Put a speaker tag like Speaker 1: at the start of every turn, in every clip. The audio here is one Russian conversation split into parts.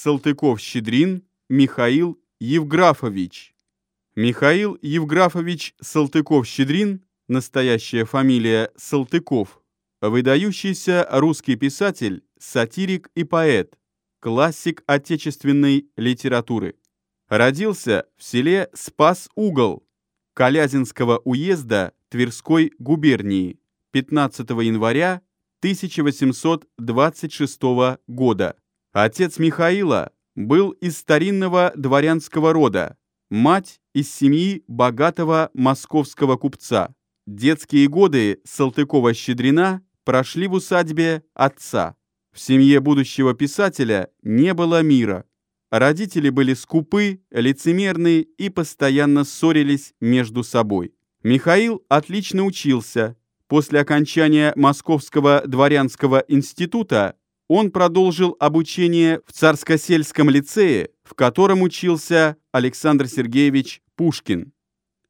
Speaker 1: Салтыков-Щедрин Михаил Евграфович. Михаил Евграфович Салтыков-Щедрин, настоящая фамилия Салтыков, выдающийся русский писатель, сатирик и поэт, классик отечественной литературы. Родился в селе Спас-Угол Калязинского уезда Тверской губернии 15 января 1826 года. Отец Михаила был из старинного дворянского рода, мать из семьи богатого московского купца. Детские годы Салтыкова-Щедрина прошли в усадьбе отца. В семье будущего писателя не было мира. Родители были скупы, лицемерны и постоянно ссорились между собой. Михаил отлично учился. После окончания Московского дворянского института он продолжил обучение в Царскосельском лицее, в котором учился Александр Сергеевич Пушкин.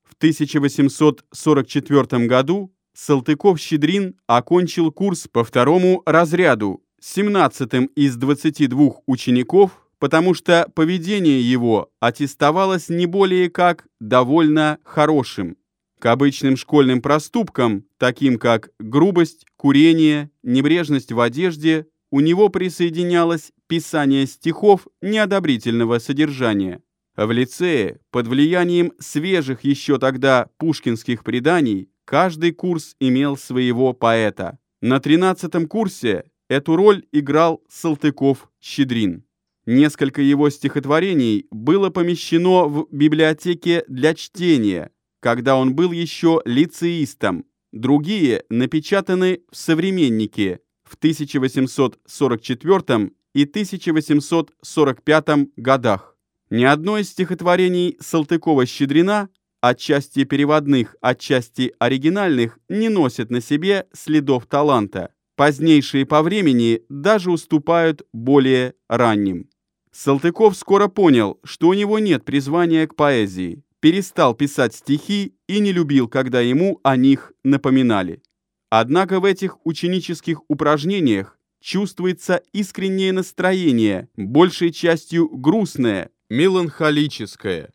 Speaker 1: В 1844 году Салтыков-Щедрин окончил курс по второму разряду, 17 из 22 учеников, потому что поведение его аттестовалось не более как довольно хорошим. К обычным школьным проступкам, таким как грубость, курение, небрежность в одежде, у него присоединялось писание стихов неодобрительного содержания. В лицее, под влиянием свежих еще тогда пушкинских преданий, каждый курс имел своего поэта. На 13 курсе эту роль играл Салтыков-Щедрин. Несколько его стихотворений было помещено в библиотеке для чтения, когда он был еще лицеистом. Другие напечатаны в «Современнике» в 1844 и 1845 годах. Ни одно из стихотворений Салтыкова-Щедрина, отчасти переводных, отчасти оригинальных, не носит на себе следов таланта. Позднейшие по времени даже уступают более ранним. Салтыков скоро понял, что у него нет призвания к поэзии, перестал писать стихи и не любил, когда ему о них напоминали. Однако в этих ученических упражнениях чувствуется искреннее настроение, большей частью грустное, меланхолическое.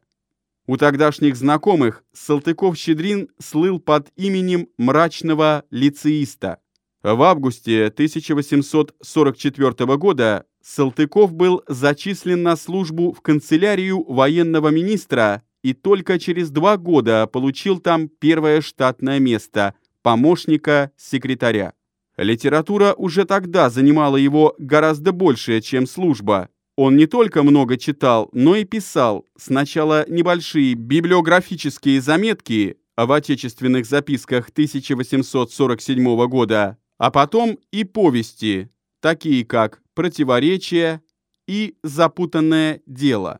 Speaker 1: У тогдашних знакомых Салтыков-Щедрин слыл под именем мрачного лицеиста. В августе 1844 года Салтыков был зачислен на службу в канцелярию военного министра и только через два года получил там первое штатное место – помощника секретаря. Литература уже тогда занимала его гораздо больше, чем служба. Он не только много читал, но и писал сначала небольшие библиографические заметки в отечественных записках 1847 года, а потом и повести, такие как «Противоречие» и «Запутанное дело».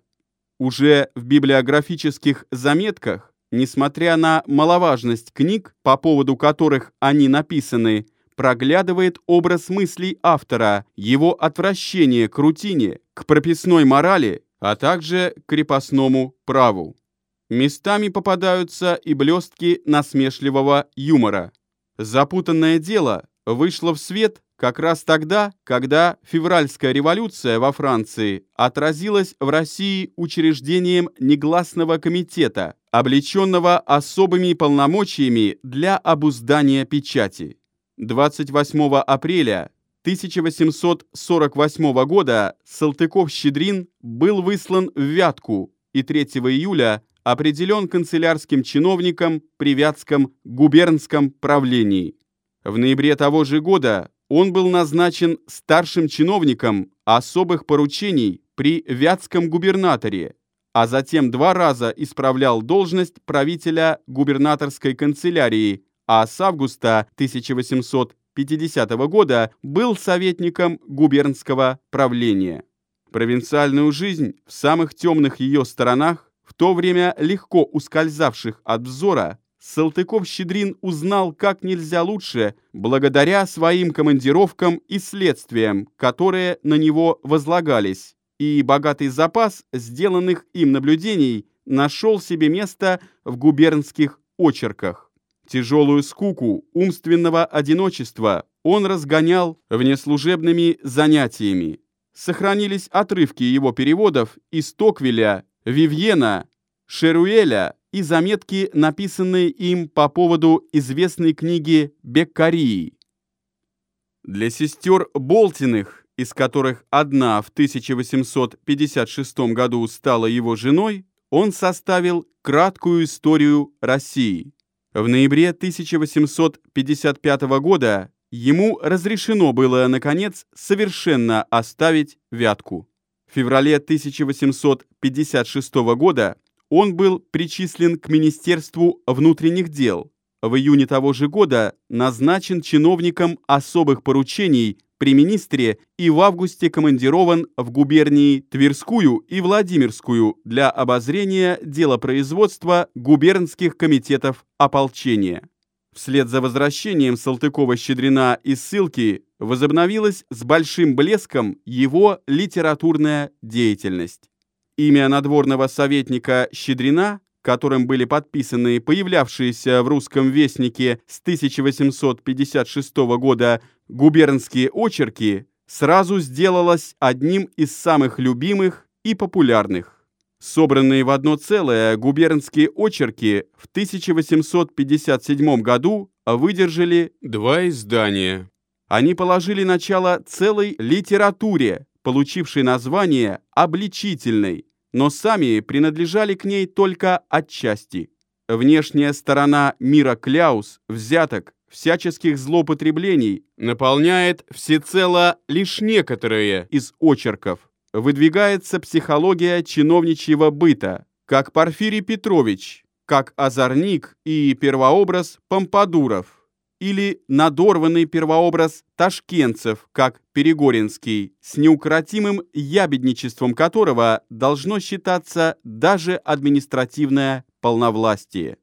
Speaker 1: Уже в библиографических заметках, несмотря на маловажность книг, по поводу которых они написаны, проглядывает образ мыслей автора, его отвращение к рутине, к прописной морали, а также к крепостному праву. Местами попадаются и блестки насмешливого юмора. Запутанное дело вышло в свет как раз тогда, когда февральская революция во Франции отразилась в России учреждением негласного комитета, облеченного особыми полномочиями для обуздания печати. 28 апреля 1848 года Салтыков-Щедрин был выслан в Вятку и 3 июля определен канцелярским чиновником при Вятском губернском правлении. В ноябре того же года он был назначен старшим чиновником особых поручений при Вятском губернаторе, а затем два раза исправлял должность правителя губернаторской канцелярии, а с августа 1850 года был советником губернского правления. Провинциальную жизнь в самых темных ее сторонах, в то время легко ускользавших от взора, Салтыков-Щедрин узнал как нельзя лучше благодаря своим командировкам и следствиям, которые на него возлагались, и богатый запас сделанных им наблюдений нашел себе место в губернских очерках. Тяжелую скуку умственного одиночества он разгонял внеслужебными занятиями. сохранились отрывки его переводов из Токвеля, Вивьена, Шеруэля и заметки, написанные им по поводу известной книги Беккарии. Для сестер Болтиных, из которых одна в 1856 году стала его женой, он составил краткую историю России. В ноябре 1855 года ему разрешено было, наконец, совершенно оставить Вятку. В феврале 1856 года он был причислен к Министерству внутренних дел. В июне того же года назначен чиновником особых поручений при министре и в августе командирован в губернии Тверскую и Владимирскую для обозрения делопроизводства губернских комитетов ополчения. Вслед за возвращением Салтыкова-Щедрина из ссылки возобновилась с большим блеском его литературная деятельность. Имя надворного советника Щедрина, которым были подписаны появлявшиеся в русском вестнике с 1856 года губернские очерки, сразу сделалось одним из самых любимых и популярных. Собранные в одно целое губернские очерки в 1857 году выдержали два издания. Они положили начало целой литературе, получившей название «обличительной», но сами принадлежали к ней только отчасти. Внешняя сторона мира кляус, взяток, всяческих злоупотреблений наполняет всецело лишь некоторые из очерков. Выдвигается психология чиновничьего быта, как Порфирий Петрович, как озорник и первообраз Помпадуров – или надорванный первообраз ташкентцев, как Перегоринский, с неукротимым ябедничеством которого должно считаться даже административное полновластие.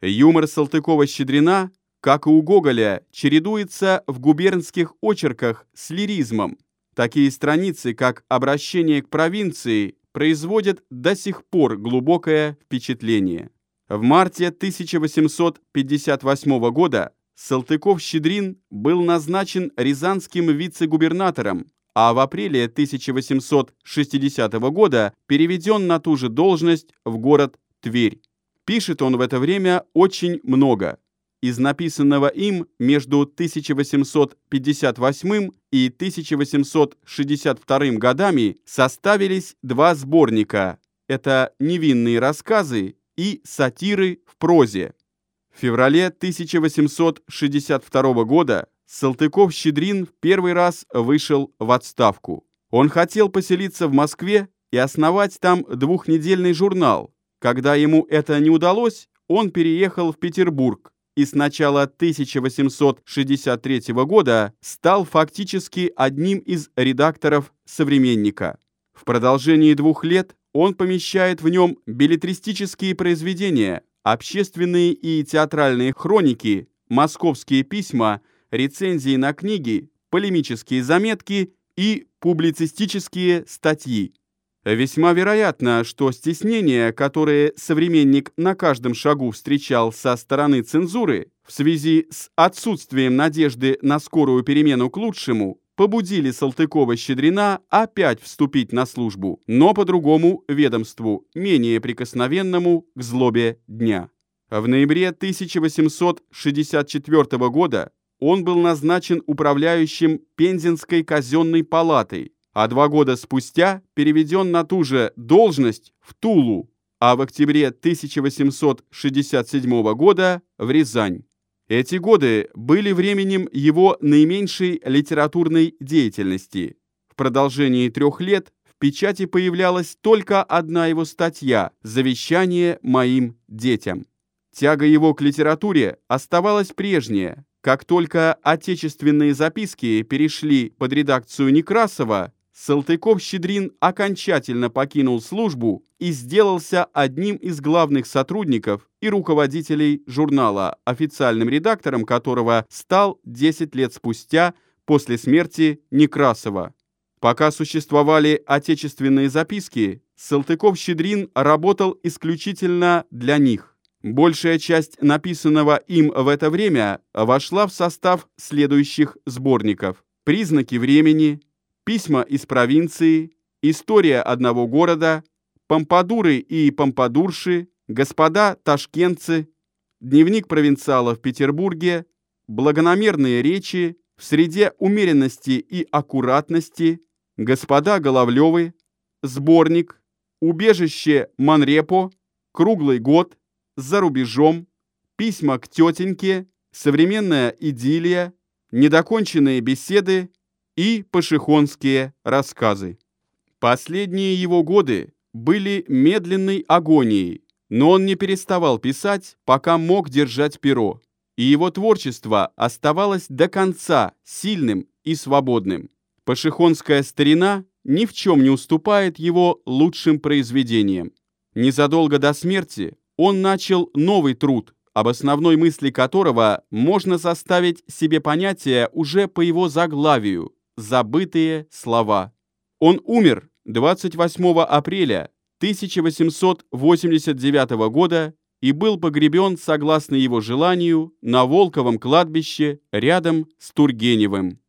Speaker 1: Юмор Салтыкова-Щедрина, как и у Гоголя, чередуется в губернских очерках с лиризмом. Такие страницы, как «Обращение к провинции», производят до сих пор глубокое впечатление. В марте 1858 года Салтыков-Щедрин был назначен рязанским вице-губернатором, а в апреле 1860 года переведен на ту же должность в город Тверь. Пишет он в это время очень много. Из написанного им между 1858 и 1862 годами составились два сборника. Это «Невинные рассказы» и «Сатиры в прозе». В феврале 1862 года Салтыков-Щедрин в первый раз вышел в отставку. Он хотел поселиться в Москве и основать там двухнедельный журнал. Когда ему это не удалось, он переехал в Петербург и с начала 1863 года стал фактически одним из редакторов «Современника». В продолжении двух лет он помещает в нем билетристические произведения, общественные и театральные хроники, московские письма, рецензии на книги, полемические заметки и публицистические статьи. Весьма вероятно, что стеснения, которые современник на каждом шагу встречал со стороны цензуры в связи с отсутствием надежды на скорую перемену к лучшему, побудили Салтыкова-Щедрина опять вступить на службу, но по другому ведомству, менее прикосновенному к злобе дня. В ноябре 1864 года он был назначен управляющим Пензенской казенной палатой, а два года спустя переведен на ту же должность в Тулу, а в октябре 1867 года в Рязань. Эти годы были временем его наименьшей литературной деятельности. В продолжении трех лет в печати появлялась только одна его статья «Завещание моим детям». Тяга его к литературе оставалась прежняя. Как только отечественные записки перешли под редакцию Некрасова, Салтыков-Щедрин окончательно покинул службу и сделался одним из главных сотрудников и руководителей журнала, официальным редактором которого стал 10 лет спустя после смерти Некрасова. Пока существовали отечественные записки, Салтыков-Щедрин работал исключительно для них. Большая часть написанного им в это время вошла в состав следующих сборников «Признаки времени», письма из провинции, история одного города, помпадуры и помпадурши, господа ташкентцы, дневник провинциала в Петербурге, благонамерные речи в среде умеренности и аккуратности, господа Головлевы, сборник, убежище Манрепо, круглый год, за рубежом, письма к тетеньке, современная идиллия, недоконченные беседы и пашихонские рассказы. Последние его годы были медленной агонией, но он не переставал писать, пока мог держать перо, и его творчество оставалось до конца сильным и свободным. Пашихонская старина ни в чем не уступает его лучшим произведениям. Незадолго до смерти он начал новый труд, об основной мысли которого можно составить себе понятие уже по его заглавию «Забытые слова». Он умер 28 апреля 1889 года и был погребен, согласно его желанию, на Волковом кладбище рядом с Тургеневым.